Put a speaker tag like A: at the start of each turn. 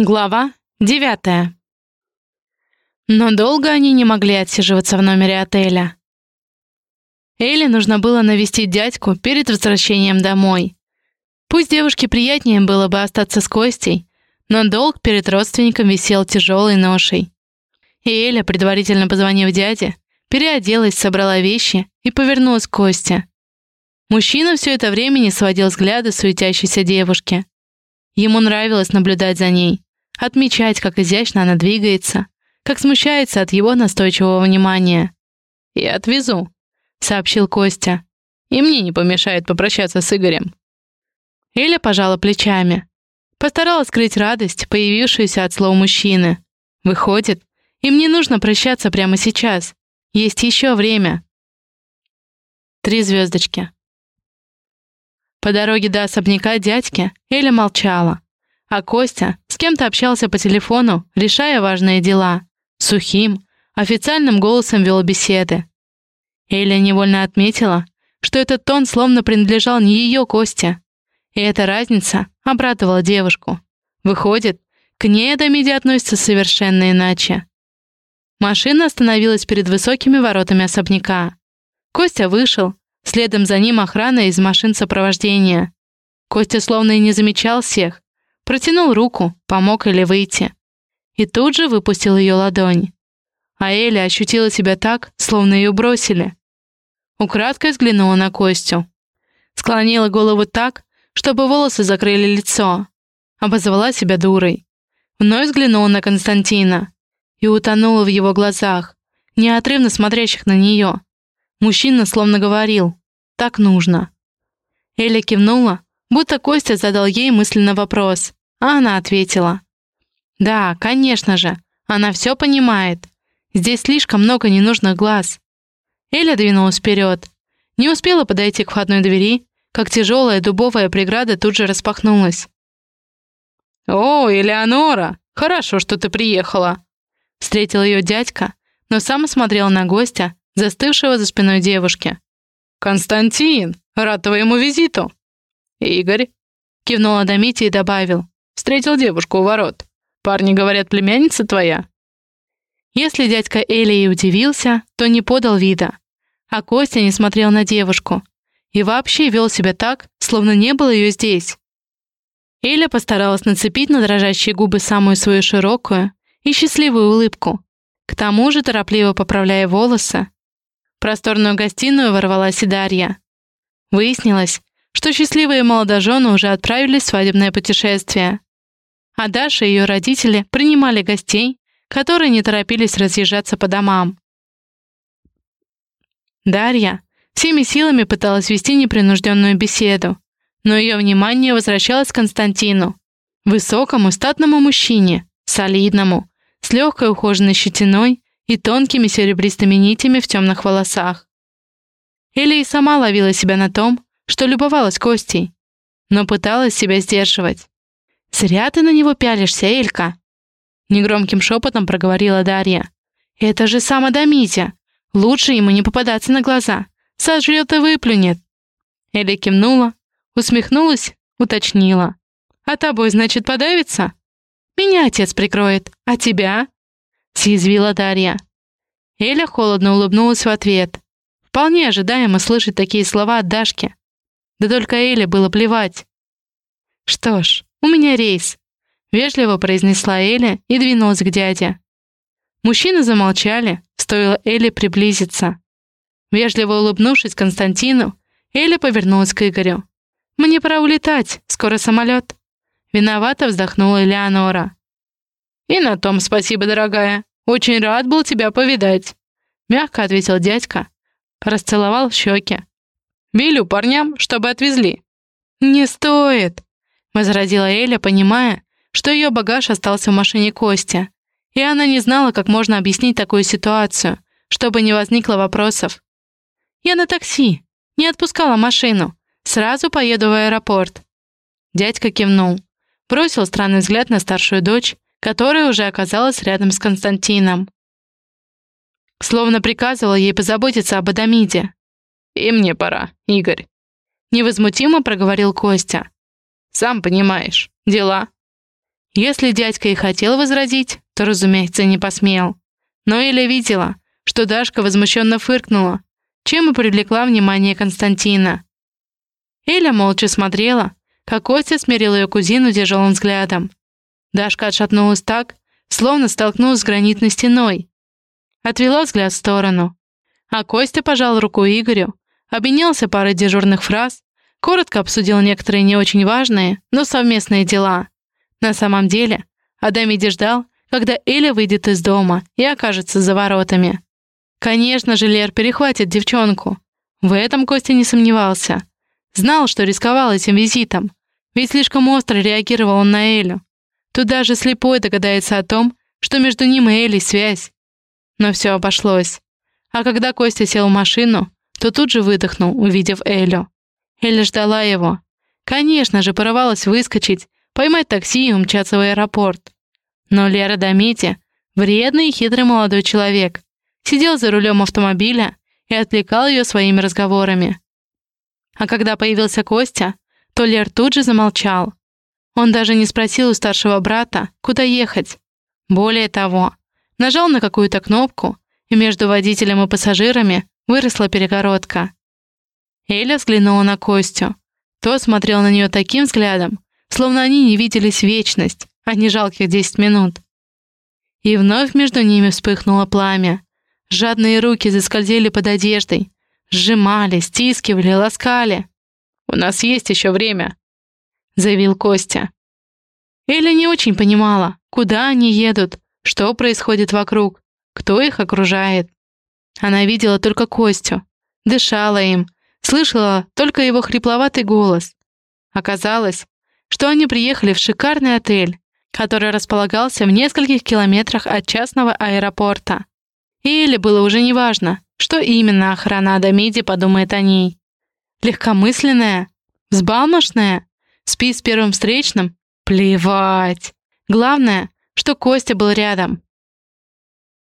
A: Глава девятая. Но долго они не могли отсиживаться в номере отеля. Элли нужно было навестить дядьку перед возвращением домой. Пусть девушке приятнее было бы остаться с Костей, но долг перед родственником висел тяжелой ношей. И Эля, предварительно позвонив дяде, переоделась, собрала вещи и повернулась к Косте. Мужчина все это время не сводил взгляда суетящейся девушки. Ему нравилось наблюдать за ней отмечать, как изящно она двигается, как смущается от его настойчивого внимания. «Я отвезу», — сообщил Костя. «И мне не помешает попрощаться с Игорем». Эля пожала плечами. Постаралась скрыть радость, появившуюся от слов мужчины. Выходит, им не нужно прощаться прямо сейчас. Есть еще время. Три звездочки. По дороге до особняка дядьки Эля молчала. А Костя с кем-то общался по телефону, решая важные дела. Сухим, официальным голосом вел беседы. Эля невольно отметила, что этот тон словно принадлежал не ее Косте. И эта разница обрадовала девушку. Выходит, к ней Адамиди относится совершенно иначе. Машина остановилась перед высокими воротами особняка. Костя вышел, следом за ним охрана из машин сопровождения. Костя словно и не замечал всех, Протянул руку, помог Эле выйти. И тут же выпустил ее ладонь. А Эля ощутила себя так, словно ее бросили. Украдкой взглянула на Костю. Склонила голову так, чтобы волосы закрыли лицо. Обозвала себя дурой. Вновь взглянула на Константина и утонула в его глазах, неотрывно смотрящих на нее. Мужчина словно говорил «так нужно». Эля кивнула, будто Костя задал ей мысленно вопрос. А она ответила. «Да, конечно же, она все понимает. Здесь слишком много ненужных глаз». Эля двинулась вперед. Не успела подойти к входной двери, как тяжелая дубовая преграда тут же распахнулась. «О, Элеонора! Хорошо, что ты приехала!» Встретил ее дядька, но сам смотрел на гостя, застывшего за спиной девушки. «Константин, рад твоему визиту!» «Игорь!» Кивнул Адамити и добавил. Встретил девушку у ворот. Парни говорят, племянница твоя». Если дядька Эли и удивился, то не подал вида. А Костя не смотрел на девушку. И вообще вел себя так, словно не было ее здесь. Эля постаралась нацепить на дрожащие губы самую свою широкую и счастливую улыбку. К тому же, торопливо поправляя волосы, в просторную гостиную ворвалась и Дарья. Выяснилось, что счастливые молодожены уже отправились в свадебное путешествие а Даша и ее родители принимали гостей, которые не торопились разъезжаться по домам. Дарья всеми силами пыталась вести непринужденную беседу, но ее внимание возвращалось к Константину, высокому статному мужчине, солидному, с легкой ухоженной щетиной и тонкими серебристыми нитями в темных волосах. Или и сама ловила себя на том, что любовалась Костей, но пыталась себя сдерживать. «Зря ты на него пялишься, Элька!» Негромким шепотом проговорила Дарья. «Это же сам Адамитя! Лучше ему не попадаться на глаза. Сожрет и выплюнет!» Эля кивнула, усмехнулась, уточнила. «А тобой, значит, подавится?» «Меня отец прикроет, а тебя?» Съязвила Дарья. Эля холодно улыбнулась в ответ. Вполне ожидаемо слышать такие слова от Дашки. Да только Эле было плевать. Что ж, «У меня рейс», — вежливо произнесла Эля и двинулась к дяде. Мужчины замолчали, стоило Эле приблизиться. Вежливо улыбнувшись Константину, Эля повернулась к Игорю. «Мне пора улетать, скоро самолет». Виновато вздохнула Элеонора. «И на том спасибо, дорогая. Очень рад был тебя повидать», — мягко ответил дядька. Расцеловал щеки. «Велю парням, чтобы отвезли». «Не стоит», возразила Эля, понимая, что ее багаж остался в машине Костя, и она не знала, как можно объяснить такую ситуацию, чтобы не возникло вопросов. «Я на такси, не отпускала машину, сразу поеду в аэропорт». Дядька кивнул, бросил странный взгляд на старшую дочь, которая уже оказалась рядом с Константином. Словно приказывал ей позаботиться об Адамиде. «И мне пора, Игорь», — невозмутимо проговорил Костя. Сам понимаешь, дела». Если дядька и хотел возразить, то, разумеется, не посмел. Но Эля видела, что Дашка возмущенно фыркнула, чем и привлекла внимание Константина. Эля молча смотрела, как Костя смирил ее кузину тяжелым взглядом. Дашка отшатнулась так, словно столкнулась с гранитной стеной. Отвела взгляд в сторону. А Костя пожал руку Игорю, обменялся парой дежурных фраз, коротко обсудил некоторые не очень важные, но совместные дела. На самом деле, Адамиди ждал, когда Эля выйдет из дома и окажется за воротами. Конечно же, Лер перехватит девчонку. В этом Костя не сомневался. Знал, что рисковал этим визитом, ведь слишком остро реагировал он на Элю. Тут даже слепой догадается о том, что между ним и Элей связь. Но все обошлось. А когда Костя сел в машину, то тут же выдохнул, увидев Элю. Эля ждала его. Конечно же, порывалась выскочить, поймать такси и умчаться в аэропорт. Но Лера Домити, вредный и хитрый молодой человек, сидел за рулем автомобиля и отвлекал ее своими разговорами. А когда появился Костя, то Лер тут же замолчал. Он даже не спросил у старшего брата, куда ехать. Более того, нажал на какую-то кнопку, и между водителем и пассажирами выросла перегородка. Эля взглянула на Костю. Тот смотрел на нее таким взглядом, словно они не виделись вечность, а не жалких десять минут. И вновь между ними вспыхнуло пламя. Жадные руки заскользили под одеждой, сжимали, стискивали, ласкали. «У нас есть еще время», — заявил Костя. Эля не очень понимала, куда они едут, что происходит вокруг, кто их окружает. Она видела только Костю, дышала им, слышала только его хрипловатый голос. Оказалось, что они приехали в шикарный отель, который располагался в нескольких километрах от частного аэропорта. И Эле было уже неважно, что именно охрана Адамиди подумает о ней. Легкомысленная? Взбалмошная? Спи с первым встречным? Плевать. Главное, что Костя был рядом.